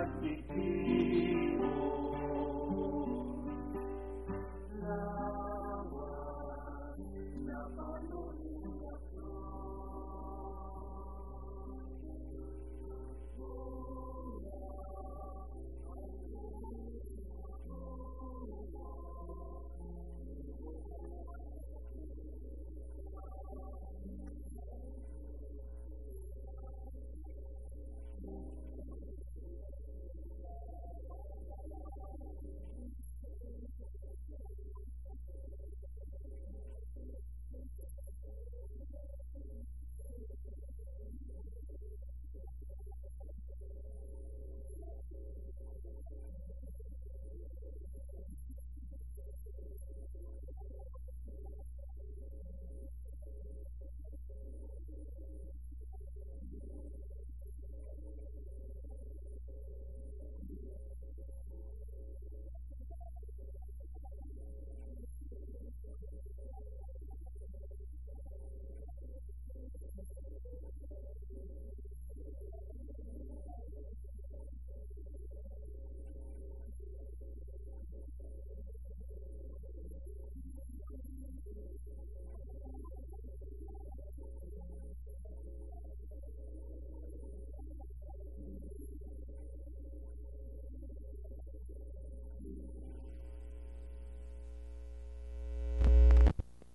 La